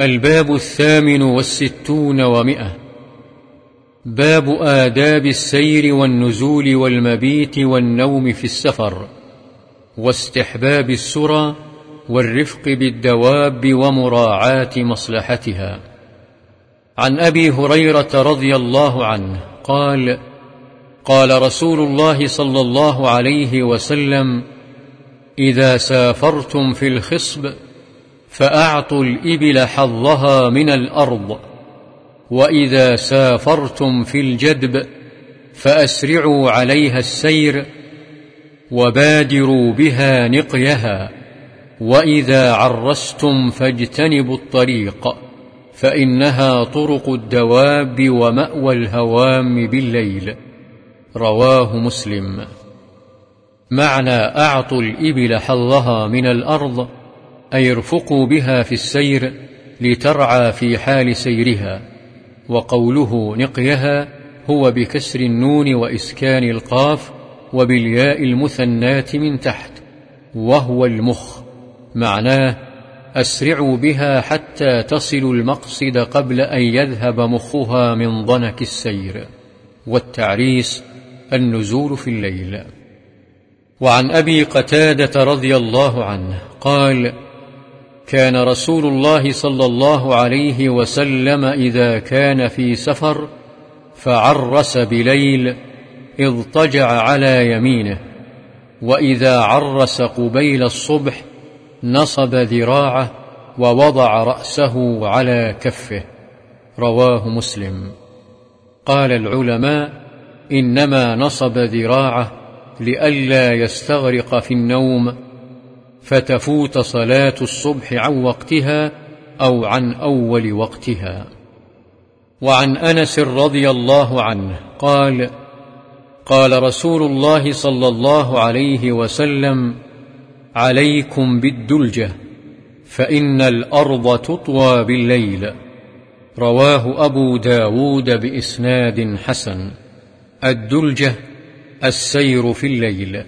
الباب الثامن والستون ومئة. باب آداب السير والنزول والمبيت والنوم في السفر واستحباب السرى والرفق بالدواب ومراعاة مصلحتها. عن أبي هريرة رضي الله عنه قال قال رسول الله صلى الله عليه وسلم إذا سافرتم في الخصب فأعطوا الإبل حظها من الأرض. وإذا سافرتم في الجدب فأسرعوا عليها السير وبادروا بها نقيها. وإذا عرستم فاجتنبوا الطريق فإنها طرق الدواب ومأوى الهوام بالليل. رواه مسلم. معنى أعطوا الإبل حظها من الأرض أي ارفقوا بها في السير لترعى في حال سيرها وقوله نقيها هو بكسر النون وإسكان القاف وبالياء المثنات من تحت وهو المخ معناه أسرعوا بها حتى تصلوا المقصد قبل أن يذهب مخها من ضنك السير والتعريس النزول في الليل. وعن أبي قتادة رضي الله عنه قال كان رسول الله صلى الله عليه وسلم إذا كان في سفر فعرس بليل اضطجع على يمينه وإذا عرس قبيل الصبح نصب ذراعه ووضع رأسه على كفه. رواه مسلم. قال العلماء إنما نصب ذراعه لئلا يستغرق في النوم فتفوت صلاة الصبح عن وقتها أو عن أول وقتها. وعن أنس رضي الله عنه قال قال رسول الله صلى الله عليه وسلم عليكم بالدلجة فإن الأرض تطوى بالليل. رواه أبو داود بإسناد حسن. الدلجة السير في الليل.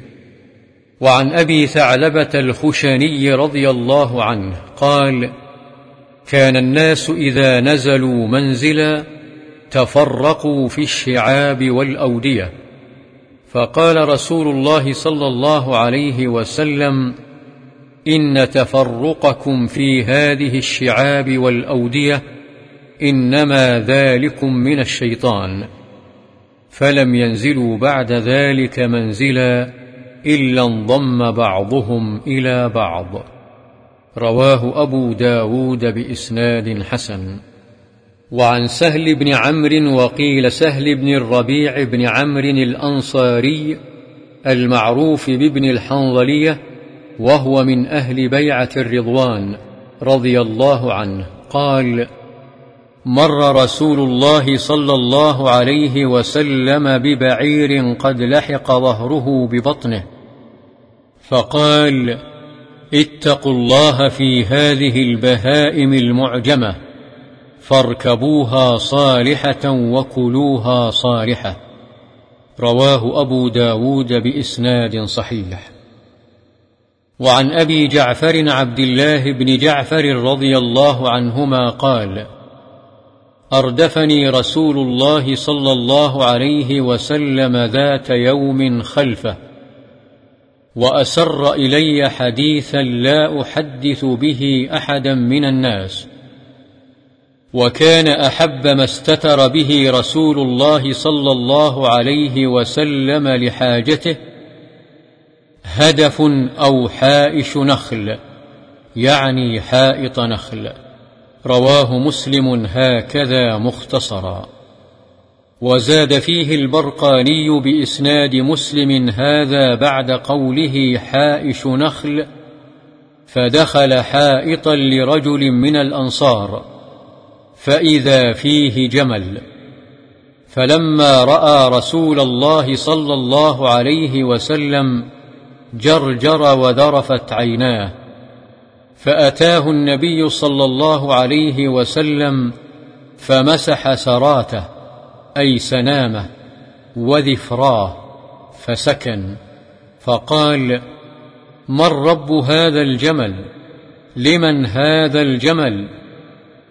وعن أبي ثعلبة الخشني رضي الله عنه قال كان الناس إذا نزلوا منزلا تفرقوا في الشعاب والأودية. فقال رسول الله صلى الله عليه وسلم إن تفرقكم في هذه الشعاب والأودية إنما ذلكم من الشيطان فلم ينزلوا بعد ذلك منزلا إلا انضم بعضهم إلى بعض. رواه أبو داود بإسناد حسن. وعن سهل بن عمرو وقيل سهل بن الربيع بن عمرو الأنصاري المعروف بابن الحنظلية وهو من أهل بيعة الرضوان رضي الله عنه. قال مر رسول الله صلى الله عليه وسلم ببعير قد لحق ظهره ببطنه. فقال اتقوا الله في هذه البهائم المعجمة فاركبوها صالحة وكلوها صالحة. رواه أبو داود بإسناد صحيح. وعن أبي جعفر عبد الله بن جعفر رضي الله عنهما قال أردفني رسول الله صلى الله عليه وسلم ذات يوم خلفه وأسر إلي حديثا لا أحدث به أحدا من الناس وكان أحب ما استتر به رسول الله صلى الله عليه وسلم لحاجته هدف أو حائش نخل يعني حائط نخل رواه مسلم هكذا مختصرا. وزاد فيه البرقاني بإسناد مسلم هذا بعد قوله حائش نخل فدخل حائطا لرجل من الأنصار فإذا فيه جمل. فلما رأى رسول الله صلى الله عليه وسلم جرجر وذرفت عيناه فأتاه النبي صلى الله عليه وسلم فمسح سراته أي سنامة وذفراه فسكن فقال من رب هذا الجمل؟ لمن هذا الجمل؟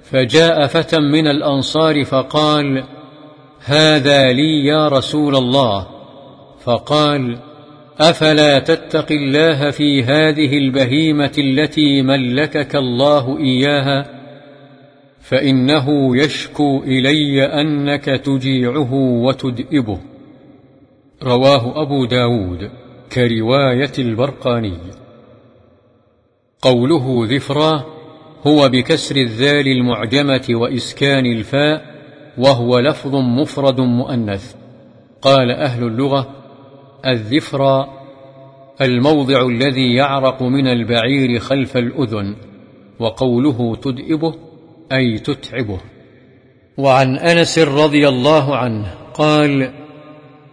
فجاء فتى من الأنصار فقال هذا لي يا رسول الله. فقال أفلا تتق الله في هذه البهيمة التي ملكك الله إياها؟ فإنه يشكو إلي أنك تجيعه وتدئبه. رواه أبو داود كرواية البرقاني. قوله ذفرا هو بكسر الذال المعجمة وإسكان الفاء وهو لفظ مفرد مؤنث. قال أهل اللغة الذفرا الموضع الذي يعرق من البعير خلف الأذن وقوله تدئبه أي تتعبه. وعن أنس رضي الله عنه قال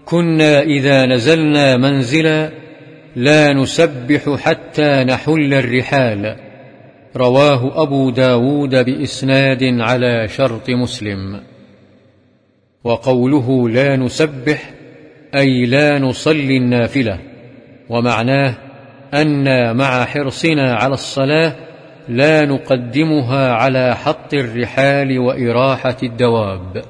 كنا إذا نزلنا منزلا لا نسبح حتى نحل الرحال. رواه أبو داود بإسناد على شرط مسلم. وقوله لا نسبح أي لا نصلي النافلة ومعناه أن مع حرصنا على الصلاة لا نقدمها على حط الرحال وإراحة الدواب.